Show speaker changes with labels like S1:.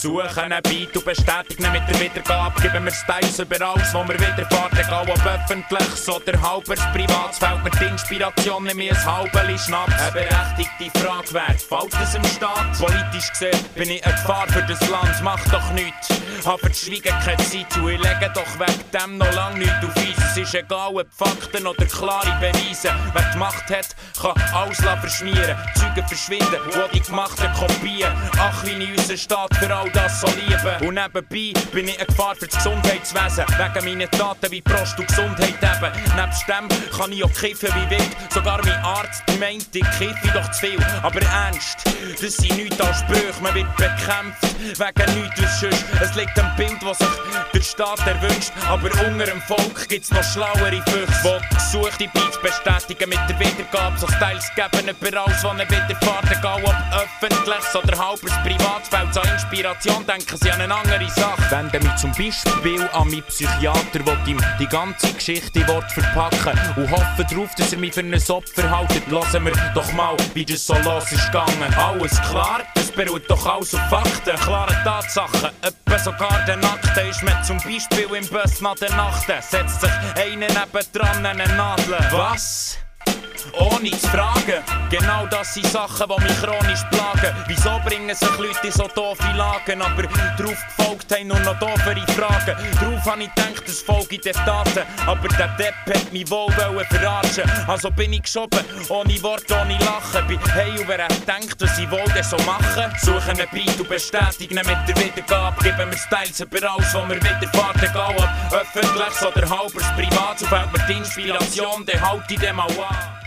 S1: suchen einen Beat und bestätigen mit der Wiedergabe. Geben wir Styles über alles, wo wir widerfahren, egal ob öffentliches oder halbes Privat. Fällt mir die Inspiration nicht mehr ein halbes Schnaps. Eine berechtigte Frage wäre, fällt es im Staat? Politisch gesehen bin ich eine Gefahr für das Land, mach doch nichts. Hab für das Schweigen keine Zeit und ich lege doch wegen dem noch lang nichts auf Eis. Es ist egal, ob Fakten oder klare Beweise. Wer die Macht hat, kann alles verschmieren. Zeugen verschwinden, wo die gemachten kopieren. Ach, wie ich unseren Staat für all das so liebe. Und nebenbei bin ich eine Gefahr für das Gesundheitswesen. Wegen meinen Taten wie Prost und Gesundheit eben. Nebst dem kann ich auch kiffen wie wild. Sogar mein Arzt meint, ich kiffe doch zu viel. Aber ernst, das sind nichts als Sprüche. Man wird bekämpft wegen nichts als sonst. Es liegt ein Bild, das sich der Staat erwünscht. Aber unter dem Volk gibt's noch schlauere Füchse, die gesuchte Beats bestätigen mit der Wiedergabe. So Styles geben über alles, was ihnen widerfährt. Egal ob öffentliches oder halbes Privatfeld. So Inspiration denken sie an eine andere Sache. Wende mich zum Beispiel an meinen Psychiater, der ihm die ganze Geschichte in Wort verpacken und hoffe darauf, dass er mich für ein Opfer haltet. Lassen wir doch mal, wie das so los ist gegangen. Alles klar? Das beruht doch alles auf Fakten, klare Tatsachen. Etwa sogar der Nackte ist mir zum Beispiel im Bus nach der Nacht. Setzt sich einer nebendran eine Nadel. Was? Ohne zu fragen. Genau das sind Sachen, die mich chronisch plagen. Wieso bringen sich Leute in so doofe Lagen? Aber drauf gefolgt haben nur noch doofere Fragen. Drauf habe ich gedacht, es folge den Taten. Aber der Depp hat mich wohl verarschen. Also bin ich geschoben, ohne Wort, ohne Lachen. Bin hey, und wer hat gedacht, dass ich wohl so machen? Suchen einen Beat und bestätigen mit der Wiedergabe. Geben wir Styles über alles, wo wir widerfahren. Egal ob öffentliches oder halbes Privat. So fällt mir die Inspiration, dann halt ich dem mal an.